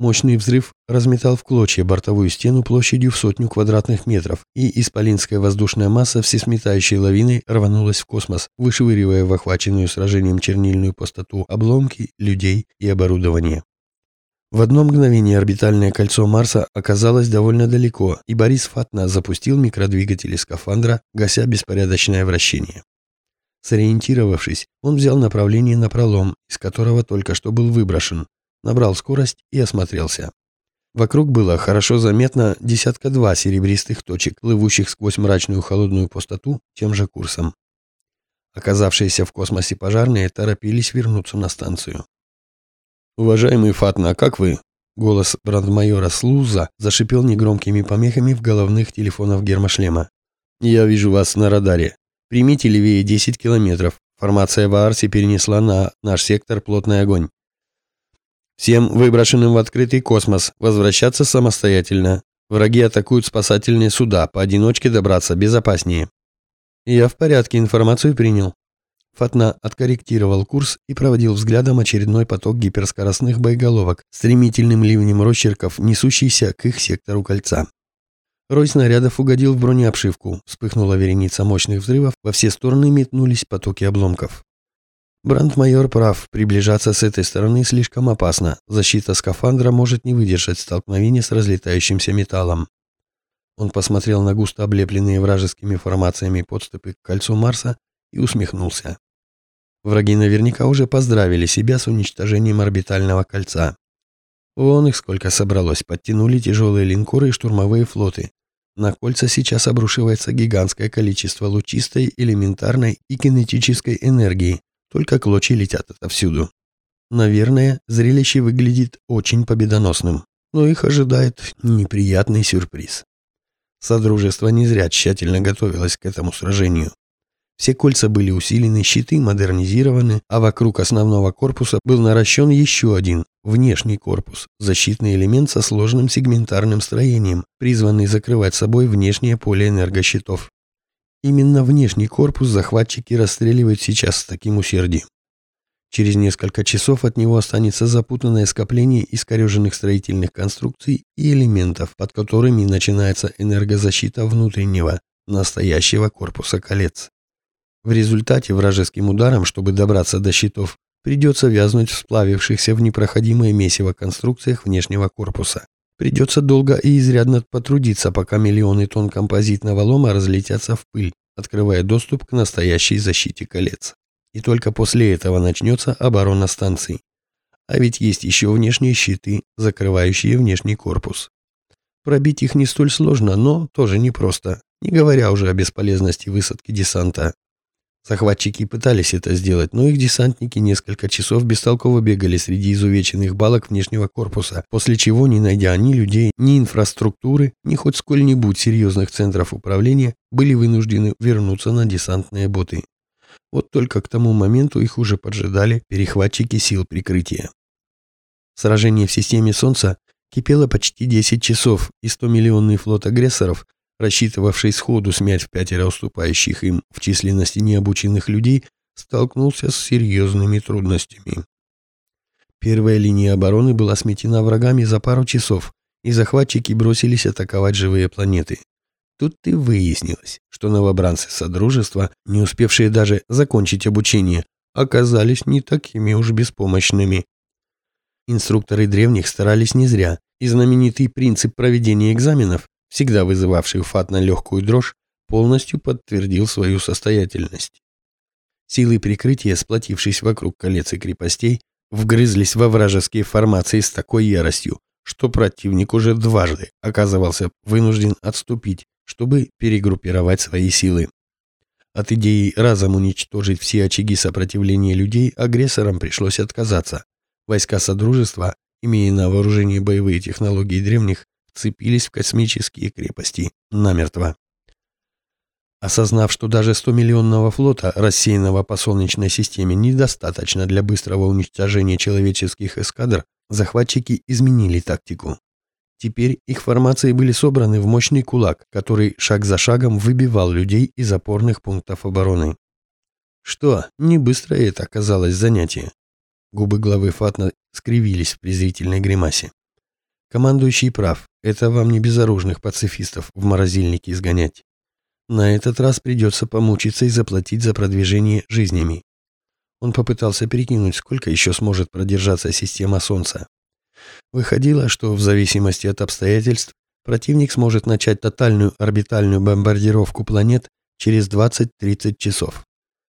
Мощный взрыв разметал в клочья бортовую стену площадью в сотню квадратных метров, и исполинская воздушная масса всесметающей лавиной рванулась в космос, вышвыривая в охваченную сражением чернильную пустоту обломки, людей и оборудование. В одно мгновение орбитальное кольцо Марса оказалось довольно далеко, и Борис Фатна запустил микродвигатели скафандра, гася беспорядочное вращение. Сориентировавшись, он взял направление на пролом, из которого только что был выброшен, набрал скорость и осмотрелся. Вокруг было хорошо заметно десятка-два серебристых точек, плывущих сквозь мрачную холодную пустоту тем же курсом. Оказавшиеся в космосе пожарные торопились вернуться на станцию. «Уважаемый Фатна, как вы?» Голос брандмайора Слуза зашипел негромкими помехами в головных телефонах гермошлема. «Я вижу вас на радаре. Примите левее 10 километров. Формация в Аарсе перенесла на наш сектор плотный огонь. Всем выброшенным в открытый космос возвращаться самостоятельно. Враги атакуют спасательные суда, поодиночке добраться безопаснее. Я в порядке, информацию принял. Фатна откорректировал курс и проводил взглядом очередной поток гиперскоростных боеголовок, стремительным ливнем росчерков, несущийся к их сектору кольца. Рой снарядов угодил в бронеобшивку, вспыхнула вереница мощных взрывов, во все стороны метнулись потоки обломков. Брандмайор прав, приближаться с этой стороны слишком опасно. Защита скафандра может не выдержать столкновения с разлетающимся металлом. Он посмотрел на густо облепленные вражескими формациями подступы к кольцу Марса и усмехнулся. Враги наверняка уже поздравили себя с уничтожением орбитального кольца. Вон их сколько собралось, подтянули тяжелые линкоры и штурмовые флоты. На кольца сейчас обрушивается гигантское количество лучистой, элементарной и кинетической энергии, только клочья летят отовсюду. Наверное, зрелище выглядит очень победоносным, но их ожидает неприятный сюрприз. Содружество не зря тщательно готовилось к этому сражению. Все кольца были усилены, щиты модернизированы, а вокруг основного корпуса был наращен еще один, внешний корпус, защитный элемент со сложным сегментарным строением, призванный закрывать собой внешнее поле энергощитов. Именно внешний корпус захватчики расстреливают сейчас с таким усердием. Через несколько часов от него останется запутанное скопление искореженных строительных конструкций и элементов, под которыми начинается энергозащита внутреннего, настоящего корпуса колец. В результате вражеским ударом, чтобы добраться до щитов, придется вязнуть в сплавившихся в непроходимое месиво конструкциях внешнего корпуса. Придется долго и изрядно потрудиться, пока миллионы тонн композитного лома разлетятся в пыль, открывая доступ к настоящей защите колец. И только после этого начнется оборона станций. А ведь есть еще внешние щиты, закрывающие внешний корпус. Пробить их не столь сложно, но тоже непросто, не говоря уже о бесполезности высадки десанта. Захватчики пытались это сделать, но их десантники несколько часов бестолково бегали среди изувеченных балок внешнего корпуса, после чего, не найдя ни людей, ни инфраструктуры, ни хоть сколь-нибудь серьезных центров управления, были вынуждены вернуться на десантные боты. Вот только к тому моменту их уже поджидали перехватчики сил прикрытия. Сражение в системе Солнца кипело почти 10 часов, и 100-миллионный флот агрессоров рассчитывавший сходу смять в пятеро уступающих им в численности необученных людей, столкнулся с серьезными трудностями. Первая линия обороны была сметена врагами за пару часов, и захватчики бросились атаковать живые планеты. Тут и выяснилось, что новобранцы Содружества, не успевшие даже закончить обучение, оказались не такими уж беспомощными. Инструкторы древних старались не зря, и знаменитый принцип проведения экзаменов всегда вызывавший у Фатна легкую дрожь, полностью подтвердил свою состоятельность. Силы прикрытия, сплотившись вокруг колец и крепостей, вгрызлись во вражеские формации с такой яростью, что противник уже дважды оказывался вынужден отступить, чтобы перегруппировать свои силы. От идеи разом уничтожить все очаги сопротивления людей агрессорам пришлось отказаться. Войска Содружества, имея на вооружении боевые технологии древних, вцепились в космические крепости намертво. Осознав, что даже 100-миллионного флота, рассеянного по Солнечной системе, недостаточно для быстрого уничтожения человеческих эскадр, захватчики изменили тактику. Теперь их формации были собраны в мощный кулак, который шаг за шагом выбивал людей из опорных пунктов обороны. Что, не быстро это оказалось занятие. Губы главы Фатна скривились в презрительной гримасе. Командующий прав, это вам не безоружных пацифистов в морозильнике изгонять. На этот раз придется помучиться и заплатить за продвижение жизнями. Он попытался перекинуть, сколько еще сможет продержаться система Солнца. Выходило, что в зависимости от обстоятельств противник сможет начать тотальную орбитальную бомбардировку планет через 20-30 часов.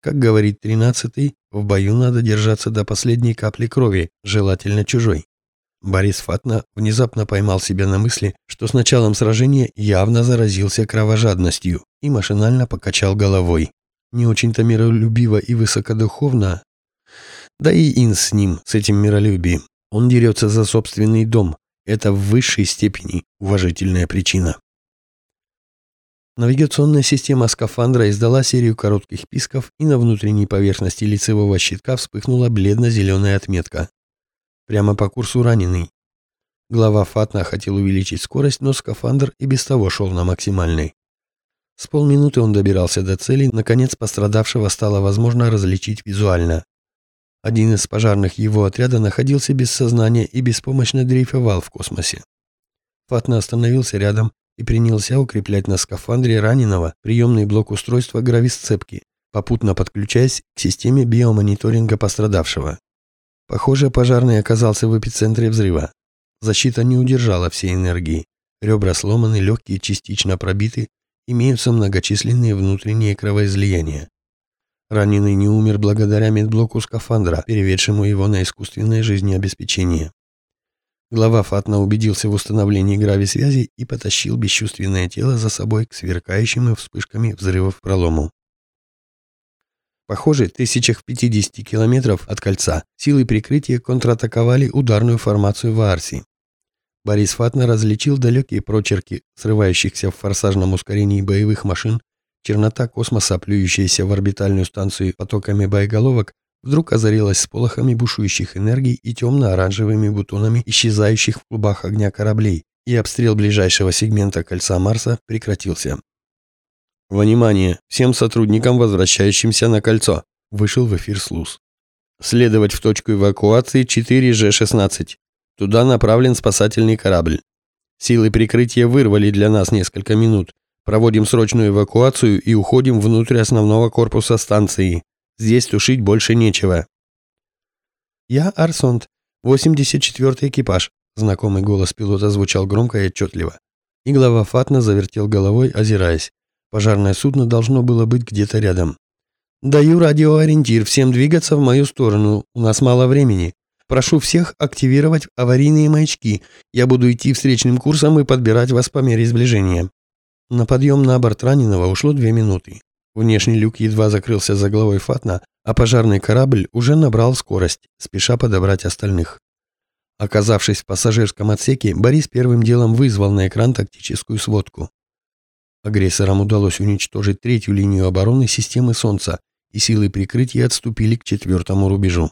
Как говорит 13-й, в бою надо держаться до последней капли крови, желательно чужой. Борис Фатна внезапно поймал себя на мысли, что с началом сражения явно заразился кровожадностью и машинально покачал головой. Не очень-то миролюбиво и высокодуховно. Да и Инс с ним, с этим миролюбием. Он дерется за собственный дом. Это в высшей степени уважительная причина. Навигационная система скафандра издала серию коротких писков, и на внутренней поверхности лицевого щитка вспыхнула бледно-зеленая отметка. Прямо по курсу раненый. Глава Фатна хотел увеличить скорость, но скафандр и без того шел на максимальной. С полминуты он добирался до цели, наконец пострадавшего стало возможно различить визуально. Один из пожарных его отряда находился без сознания и беспомощно дрейфовал в космосе. Фатна остановился рядом и принялся укреплять на скафандре раненого приемный блок устройства грависцепки, попутно подключаясь к системе биомониторинга пострадавшего. Похоже, пожарный оказался в эпицентре взрыва. Защита не удержала всей энергии. Ребра сломаны, легкие частично пробиты, имеются многочисленные внутренние кровоизлияния. Раненый не умер благодаря медблоку скафандра, переведшему его на искусственное жизнеобеспечение. Глава Фатна убедился в установлении грави-связи и потащил бесчувственное тело за собой к сверкающим вспышками взрывов пролому. Похоже, тысячах в 50 километров от кольца силы прикрытия контратаковали ударную формацию в Арси. Борис Фатна различил далекие прочерки срывающихся в форсажном ускорении боевых машин, чернота космоса, плюющаяся в орбитальную станцию потоками боеголовок, вдруг озарилась сполохами бушующих энергий и темно-оранжевыми бутонами исчезающих в клубах огня кораблей, и обстрел ближайшего сегмента кольца Марса прекратился. «Внимание! Всем сотрудникам, возвращающимся на кольцо!» Вышел в эфир Слуз. «Следовать в точку эвакуации 4G-16. Туда направлен спасательный корабль. Силы прикрытия вырвали для нас несколько минут. Проводим срочную эвакуацию и уходим внутрь основного корпуса станции. Здесь тушить больше нечего». «Я Арсонт, 84-й экипаж», — знакомый голос пилота звучал громко и отчетливо. И глава Фатна завертел головой, озираясь. Пожарное судно должно было быть где-то рядом. «Даю радиоориентир, всем двигаться в мою сторону, у нас мало времени. Прошу всех активировать аварийные маячки, я буду идти встречным курсом и подбирать вас по мере сближения». На подъем на борт раненого ушло две минуты. Внешний люк едва закрылся за головой Фатна, а пожарный корабль уже набрал скорость, спеша подобрать остальных. Оказавшись в пассажирском отсеке, Борис первым делом вызвал на экран тактическую сводку. Агрессорам удалось уничтожить третью линию обороны системы Солнца, и силы прикрытия отступили к четвертому рубежу.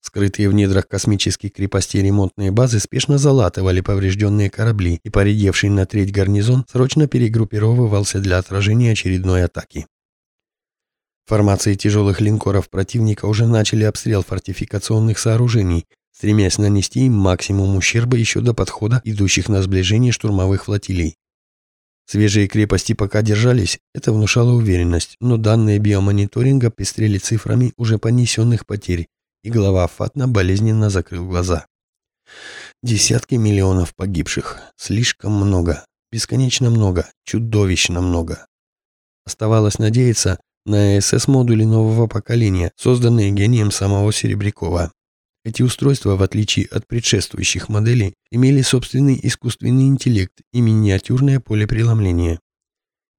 Скрытые в недрах космических крепостей ремонтные базы спешно залатывали поврежденные корабли, и поредевший на треть гарнизон срочно перегруппировывался для отражения очередной атаки. Формации тяжелых линкоров противника уже начали обстрел фортификационных сооружений, стремясь нанести им максимум ущерба еще до подхода идущих на сближение штурмовых флотилий. Свежие крепости пока держались, это внушало уверенность, но данные биомониторинга пестрели цифрами уже понесенных потерь, и глава Фатна болезненно закрыл глаза. Десятки миллионов погибших. Слишком много. Бесконечно много. Чудовищно много. Оставалось надеяться на СС-модули нового поколения, созданные гением самого Серебрякова. Эти устройства, в отличие от предшествующих моделей, имели собственный искусственный интеллект и миниатюрное поле преломления.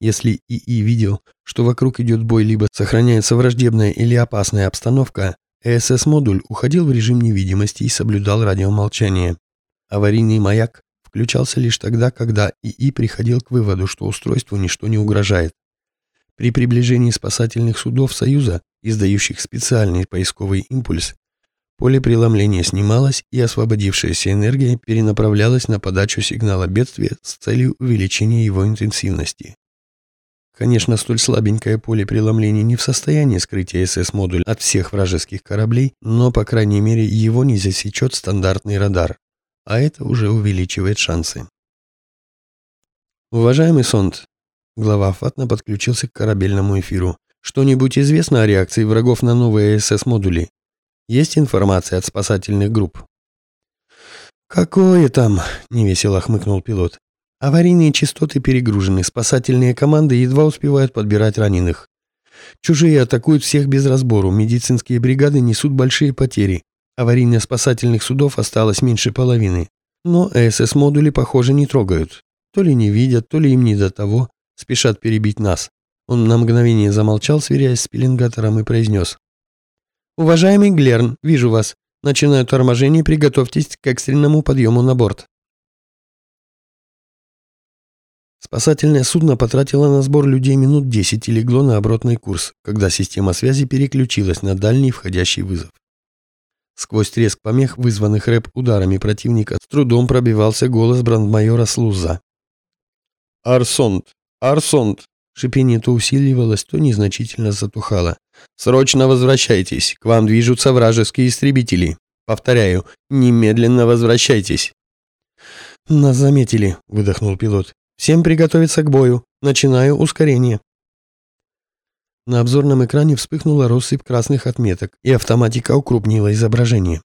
Если ИИ видел, что вокруг идет бой либо сохраняется враждебная или опасная обстановка, ЭСС-модуль уходил в режим невидимости и соблюдал радиомолчание. Аварийный маяк включался лишь тогда, когда ИИ приходил к выводу, что устройству ничто не угрожает. При приближении спасательных судов Союза, издающих специальный поисковый импульс, Поле преломления снималось, и освободившаяся энергия перенаправлялась на подачу сигнала бедствия с целью увеличения его интенсивности. Конечно, столь слабенькое поле преломления не в состоянии скрыть СС-модуль от всех вражеских кораблей, но, по крайней мере, его не засечет стандартный радар. а это уже увеличивает шансы. Уважаемый Сонд, глава Фатна подключился к корабельному эфиру. Что-нибудь известно о реакции врагов на новые СС-модули? Есть информация от спасательных групп? «Какое там?» – невесело хмыкнул пилот. «Аварийные частоты перегружены, спасательные команды едва успевают подбирать раненых. Чужие атакуют всех без разбору, медицинские бригады несут большие потери. Аварийно-спасательных судов осталось меньше половины. Но СС-модули, похоже, не трогают. То ли не видят, то ли им не до того, спешат перебить нас. Он на мгновение замолчал, сверяясь с пеленгатором, и произнес. «Уважаемый Глерн, вижу вас. Начинаю торможение, приготовьтесь к экстренному подъему на борт». Спасательное судно потратило на сбор людей минут 10 и легло на оборотный курс, когда система связи переключилась на дальний входящий вызов. Сквозь треск помех, вызванных рэп-ударами противника, с трудом пробивался голос брандмайора Слуза. «Арсонд! Арсонд!» Шипение то усиливалось, то незначительно затухало. «Срочно возвращайтесь! К вам движутся вражеские истребители! Повторяю, немедленно возвращайтесь!» «Нас заметили», — выдохнул пилот. «Всем приготовиться к бою. Начинаю ускорение». На обзорном экране вспыхнула россыпь красных отметок, и автоматика укрупнила изображение.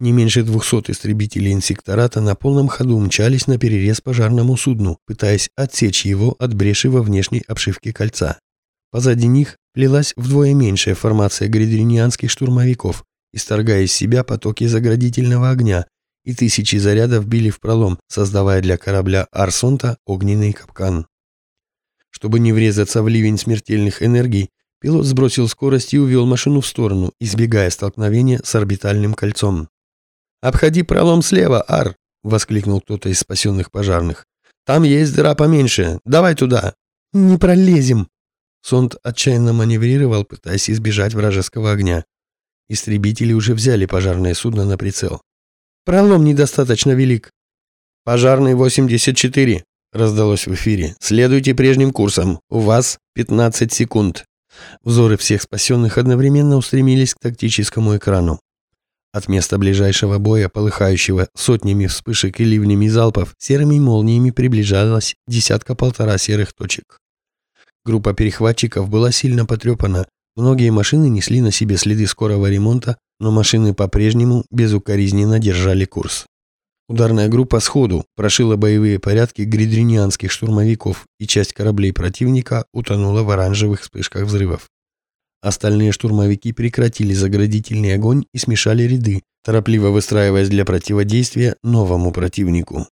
Не меньше двухсот истребителей инсектората на полном ходу мчались на перерез пожарному судну, пытаясь отсечь его от бреши во внешней обшивке кольца. Позади них плелась вдвое меньшая формация гридринианских штурмовиков, исторгая из себя потоки заградительного огня, и тысячи зарядов били в пролом, создавая для корабля Арсонта огненный капкан. Чтобы не врезаться в ливень смертельных энергий, пилот сбросил скорость и увел машину в сторону, избегая столкновения с орбитальным кольцом. «Обходи пролом слева, Ар!» — воскликнул кто-то из спасенных пожарных. «Там есть дыра поменьше. Давай туда!» «Не пролезем!» Сонд отчаянно маневрировал, пытаясь избежать вражеского огня. Истребители уже взяли пожарное судно на прицел. «Пролом недостаточно велик». «Пожарный 84», — раздалось в эфире. «Следуйте прежним курсом. У вас 15 секунд». Взоры всех спасенных одновременно устремились к тактическому экрану. От места ближайшего боя, полыхающего сотнями вспышек и ливнями залпов, серыми молниями приближалась десятка-полтора серых точек. Группа перехватчиков была сильно потрепана, многие машины несли на себе следы скорого ремонта, но машины по-прежнему безукоризненно держали курс. Ударная группа сходу прошила боевые порядки гридринианских штурмовиков, и часть кораблей противника утонула в оранжевых вспышках взрывов. Остальные штурмовики прекратили заградительный огонь и смешали ряды, торопливо выстраиваясь для противодействия новому противнику.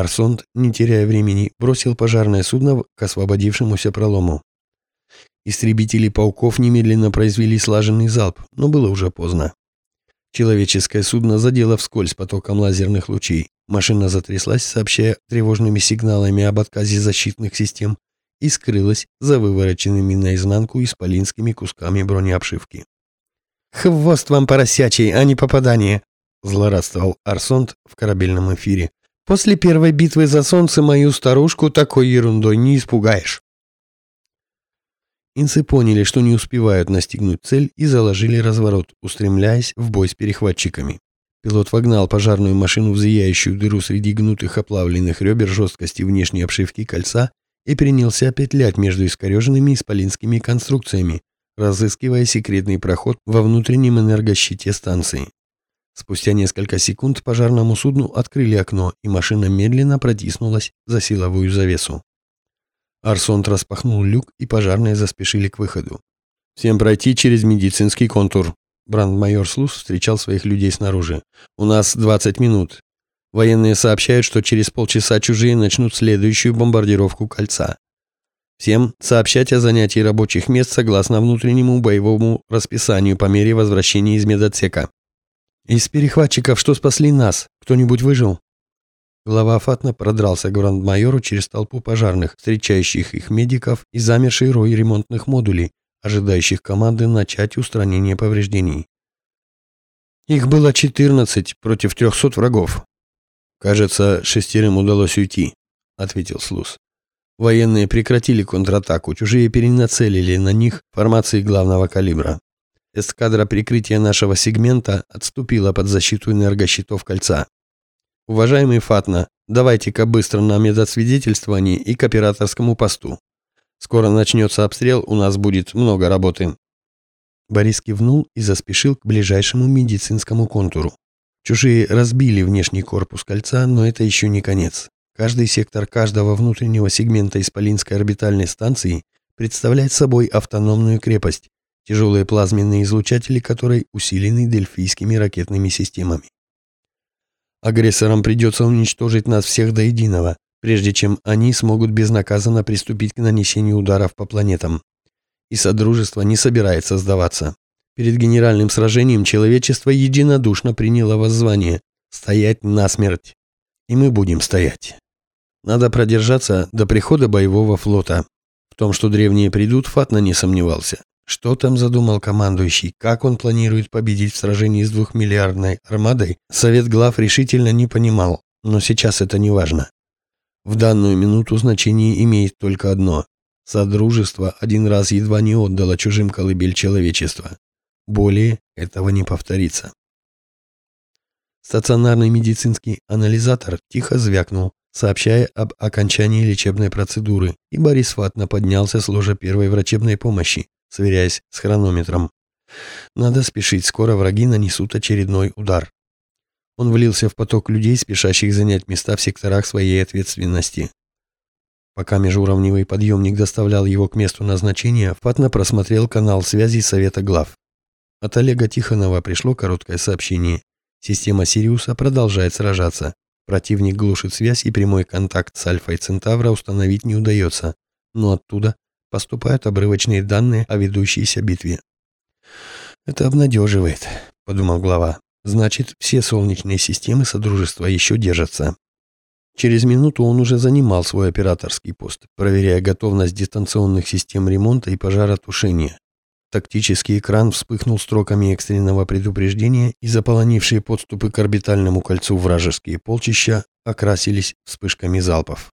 Арсонд, не теряя времени, бросил пожарное судно к освободившемуся пролому. Истребители пауков немедленно произвели слаженный залп, но было уже поздно. Человеческое судно задело вскользь потоком лазерных лучей. Машина затряслась, сообщая тревожными сигналами об отказе защитных систем, и скрылась за вывороченными наизнанку исполинскими кусками бронеобшивки. «Хвост вам поросячий, а не попадание!» – злорадствовал Арсонт в корабельном эфире. «После первой битвы за солнце мою старушку такой ерундой не испугаешь!» Инцы поняли, что не успевают настигнуть цель и заложили разворот, устремляясь в бой с перехватчиками. Пилот вогнал пожарную машину в зияющую дыру среди гнутых оплавленных ребер жесткости внешней обшивки кольца и принялся петлять между искореженными исполинскими конструкциями, разыскивая секретный проход во внутреннем энергощите станции. Спустя несколько секунд пожарному судну открыли окно, и машина медленно протиснулась за силовую завесу. Арсонт распахнул люк, и пожарные заспешили к выходу. «Всем пройти через медицинский контур». Брандмайор Слус встречал своих людей снаружи. «У нас 20 минут. Военные сообщают, что через полчаса чужие начнут следующую бомбардировку кольца. Всем сообщать о занятии рабочих мест согласно внутреннему боевому расписанию по мере возвращения из медотсека. Из перехватчиков, что спасли нас, кто-нибудь выжил? Глава Фатна продрался к грандмайору через толпу пожарных, встречающих их медиков и замерший рой ремонтных модулей, ожидающих команды начать устранение повреждений. Их было 14 против 300 врагов. «Кажется, шестерым удалось уйти», — ответил Слус. Военные прекратили контратаку, чужие перенацелили на них формации главного калибра. Эскадра прикрытия нашего сегмента отступила под защиту энергощитов кольца. Уважаемый Фатна, давайте-ка быстро на медосвидетельствование и к операторскому посту. Скоро начнется обстрел, у нас будет много работы». Борис кивнул и заспешил к ближайшему медицинскому контуру. Чужие разбили внешний корпус кольца, но это еще не конец. Каждый сектор каждого внутреннего сегмента Исполинской орбитальной станции представляет собой автономную крепость, тяжелые плазменные излучатели которой усилены дельфийскими ракетными системами. Агрессорам придется уничтожить нас всех до единого, прежде чем они смогут безнаказанно приступить к нанесению ударов по планетам. И Содружество не собирается сдаваться. Перед генеральным сражением человечество единодушно приняло воззвание «стоять насмерть». И мы будем стоять. Надо продержаться до прихода боевого флота. В том, что древние придут, Фатна не сомневался. Что там задумал командующий, как он планирует победить в сражении с двухмиллиардной армадой, Совет глав решительно не понимал, но сейчас это не важно. В данную минуту значение имеет только одно. Содружество один раз едва не отдало чужим колыбель человечества. Более этого не повторится. Стационарный медицинский анализатор тихо звякнул, сообщая об окончании лечебной процедуры, и Борис Фатна поднялся с ложа первой врачебной помощи, сверяясь с хронометром. Надо спешить, скоро враги нанесут очередной удар. Он влился в поток людей, спешащих занять места в секторах своей ответственности. Пока межуровневый подъемник доставлял его к месту назначения, Фатна просмотрел канал связи Совета глав. От Олега Тихонова пришло короткое сообщение. Система Сириуса продолжает сражаться. Противник глушит связь и прямой контакт с Альфой Центавра установить не удается, но оттуда поступают обрывочные данные о ведущейся битве. «Это обнадеживает», — подумал глава. «Значит, все солнечные системы Содружества еще держатся». Через минуту он уже занимал свой операторский пост, проверяя готовность дистанционных систем ремонта и пожаротушения. Тактический экран вспыхнул строками экстренного предупреждения, и заполонившие подступы к орбитальному кольцу вражеские полчища окрасились вспышками залпов.